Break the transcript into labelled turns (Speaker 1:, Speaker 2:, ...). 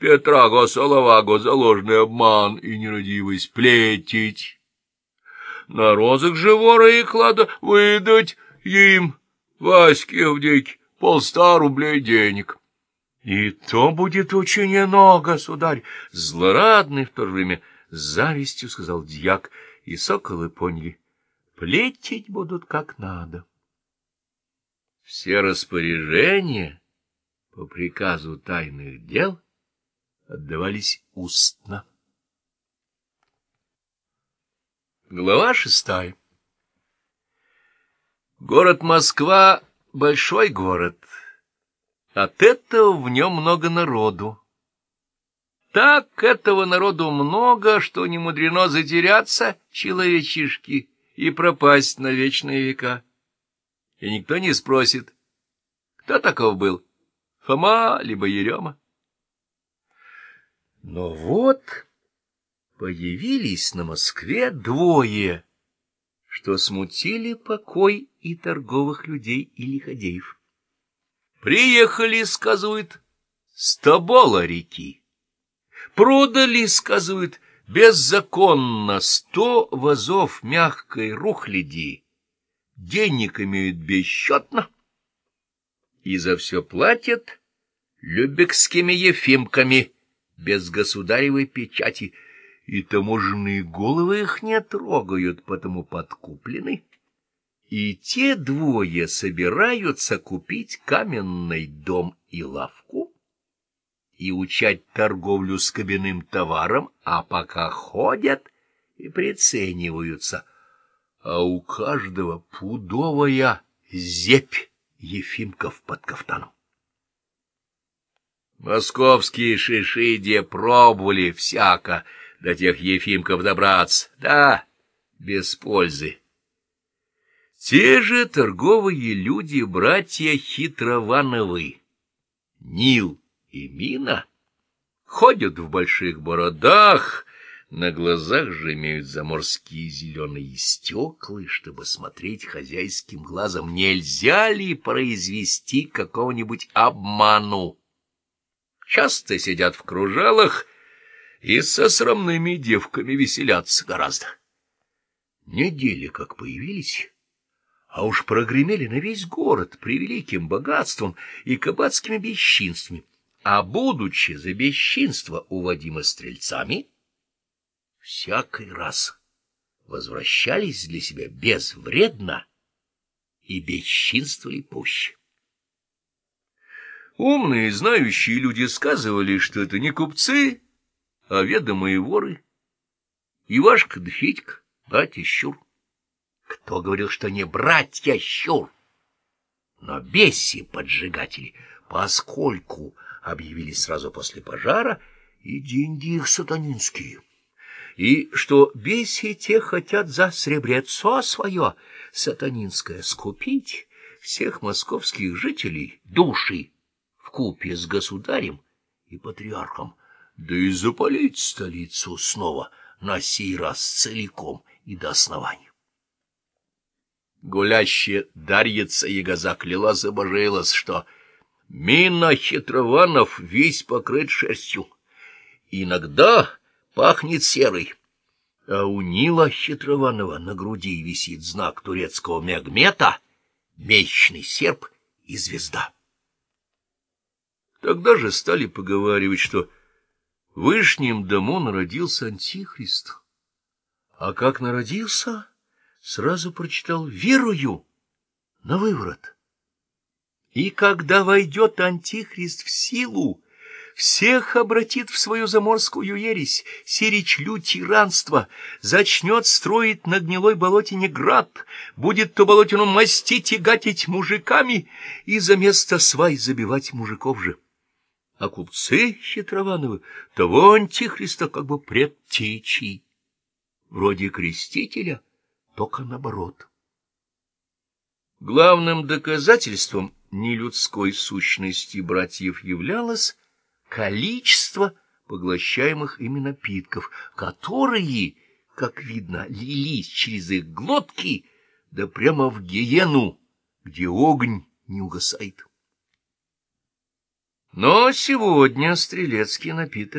Speaker 1: Петраго Салаваго за ложный обман и нерадивость плетить. На розах же вора и клада выдать им, Ваське Авдейке, полста рублей денег. — И то будет очень много, сударь, — злорадный в то же время с завистью сказал дьяк, и соколы поняли, плетить будут как надо. Все распоряжения по приказу тайных дел отдавались устно. Глава шестая Город Москва — большой город. От этого в нем много народу. Так этого народу много, что не мудрено затеряться, человечишки, и пропасть на вечные века. И никто не спросит, кто таков был, Фома либо Ерема. Но вот появились на Москве двое, что смутили покой и торговых людей и лиходеев. Приехали, сказывают, с Тобола реки. Продали, сказывают, беззаконно сто вазов мягкой рухляди. Денег имеют бесчетно. И за все платят любекскими ефимками, без государевой печати, и таможенные головы их не трогают, потому подкуплены. И те двое собираются купить каменный дом и лавку и учать торговлю с кабинным товаром, а пока ходят и прицениваются, а у каждого пудовая зепь Ефимков под кафтаном. Московские шишиди пробовали всяко до тех Ефимков добраться, да, без пользы. Те же торговые люди, братья Хитровановы, Нил и Мина, ходят в больших бородах, на глазах же имеют заморские зеленые стекла, чтобы смотреть хозяйским глазом, нельзя ли произвести какого-нибудь обману. Часто сидят в кружалах и со срамными девками веселятся гораздо. Недели как появились а уж прогремели на весь город превеликим богатством и кабацкими бесчинствами, а, будучи за бесчинство уводимы стрельцами, всякий раз возвращались для себя безвредно и бесчинствовали пуще. Умные, знающие люди сказывали, что это не купцы, а ведомые воры. Ивашка да Федька, батя Щур. Кто говорил, что не братья Щур? Но беси-поджигатели, поскольку объявились сразу после пожара, и деньги их сатанинские, и что беси те хотят за сребрецо свое сатанинское скупить всех московских жителей души купе с государем и патриархом, да и запалить столицу снова на сей раз целиком и до основания. Гулящая Дарьица Ягоза клялась и что Мина Хитрованов весь покрыт шерстью. Иногда пахнет серой, а у Нила Хитрованова на груди висит знак турецкого мягмета, мечный серп и звезда. Тогда же стали поговаривать, что в Вышнем дому народился Антихрист. А как народился сразу прочитал «верую» на выворот. И когда войдет Антихрист в силу, всех обратит в свою заморскую ересь, сирич тиранство, зачнет строить на гнилой болотине град, будет то болотину мастить и гатить мужиками и за место свай забивать мужиков же. А купцы хитровановы того антихриста как бы предтечи, вроде крестителя — только наоборот. Главным доказательством нелюдской сущности братьев являлось количество поглощаемых ими напитков, которые, как видно, лились через их глотки, да прямо в гиену, где огонь не угасает. Но сегодня стрелецкий напиток